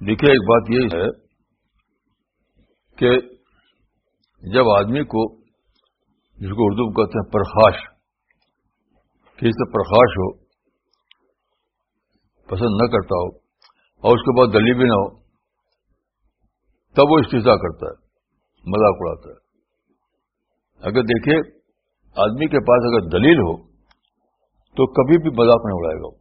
دیکھیے، ایک بات یہ ہے کہ جب آدمی کو، جس کو اردو کہتے ہیں، پرخاش، کسی سے پرخاش ہو، پسند نہ کرتا ہو، اور اس کے بعد دلی بھی نہ ہو، تب وہ استفا کرتا ہے، مذاق اڑاتا ہے۔ اگر دیکھیے، آدمی کے پاس اگر دلیل ہو، تو کبھی بھی مذاق نہیں اڑائے گا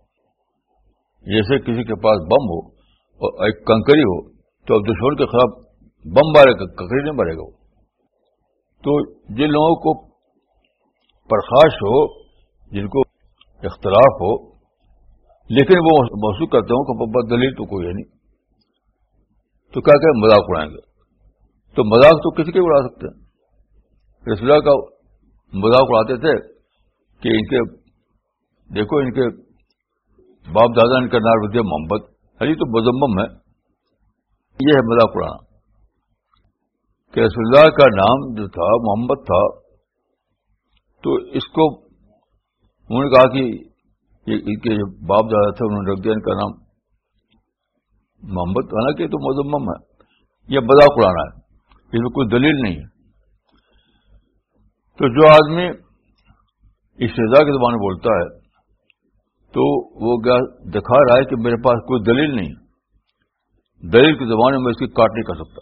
جیسے کسی کے پاس بم ہو اور ایک کنکری ہو تو اب دشمن کے خلاف بم مارے گا کنکری نہیں مارے گا وہ۔ تو جن لوگوں کو پرخاش ہو، جن کو اختلاف ہو، لیکن وہ محسوس کرتے ہوں کہ دلیل تو کوئی ہے نہیں۔ تو کیا کہ مذاق اڑائیں گے؟ تو مذاق تو کسی کے اڑا سکتے ہیں؟ رسول کا مذاق اڑاتے تھے کہ ان کے، دیکھو ان کے باپ دادا ان کا نار محمد۔ علی تو مزمم ہے۔ یہ ہے مذاق اڑانا کہ رسول اللہ کا نام جو تھا، محمد تھا، تو اس کو انہوں نے کہا کہ ان کے جو باپ دادا تھے، انہوں نے رکھ دیا ان کا نام۔ محمد کہنا کہ تو مزمم ہے۔ یہ مذاق اڑانا ہے۔ اس میں کوئی دلیل نہیں ہے۔ تو جو آدمی اس سزا کے زبان میں بولتا ہے تو وہ کیا دکھا رہا ہے کہ میرے پاس کوئی دلیل نہیں دلیل کے زبان میں اس کی کاٹ نہیں کر سکتا۔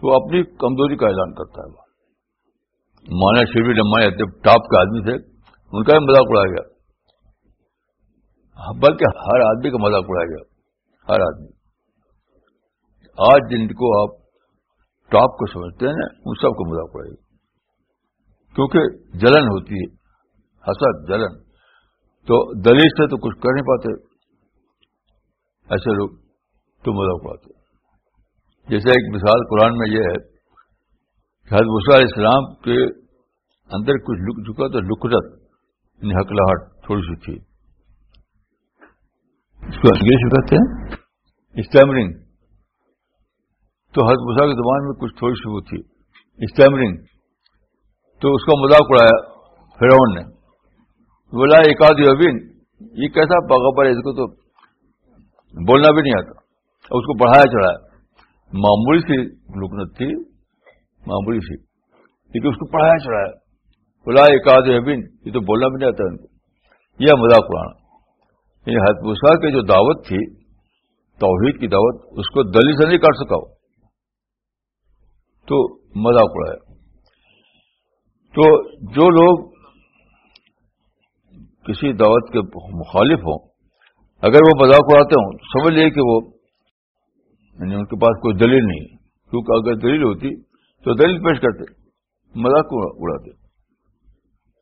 تو اپنی کمزوری کا اعلان کرتا ہے وہ۔ مانا شیروی لمبا ٹاپ کے آدمی تھے۔ ان کا بھی مذاق اڑایا گیا۔ بلکہ ہر آدمی کا مذاق اڑایا گیا۔ ہر آدمی۔ آج جن کو آپ ٹاپ کو سمجھتے ہیں، ان سب کو مذاق اڑائے گا کیونکہ جلن ہوتی ہے۔ حسد، جلن۔ تو دلیل سے تو کچھ کر نہیں پاتے۔ ایسے لوگ تو مذاق اڑاتے۔ جیسے ایک مثال قرآن میں یہ ہے کہ حضرت علیہ السلام کے اندر کچھ لک چکا تو لکرت یعنی حقلاہٹ تھوڑی سی تھی۔ اس کو انگلش میں کہتے ہیں، اسٹیمرنگ۔ تو حضرت مسا کی زبان میں کچھ تھوڑی سی وہ تھی، اسٹیمرنگ۔ تو اس کا مذاق اڑایا فرون نے۔ بولا ایک ابین یہ کیسا پاگا اس کو تو بولنا بھی نہیں آتا۔ اس کو بڑھایا چڑھایا۔ معمولی سی لکنت تھی، معمولی سی۔ لیکن اس کو پڑھایا چڑھایا۔ بلا ایک ابین یہ تو بولنا بھی نہیں آتا ان کو۔ یہ مذاق اڑانا یہ حتبوسا کی جو دعوت تھی، توحید کی دعوت، اس کو دلی سے نہیں کر سکا تو مذاق اڑایا۔ تو جو لوگ کسی دعوت کے مخالف ہوں، اگر وہ مذاق اڑاتے ہوں سمجھ لیے کہ وہ یعنی ان کے پاس کوئی دلیل نہیں، کیونکہ اگر دلیل ہوتی تو دلیل پیش کرتے، مذاق اڑاتے۔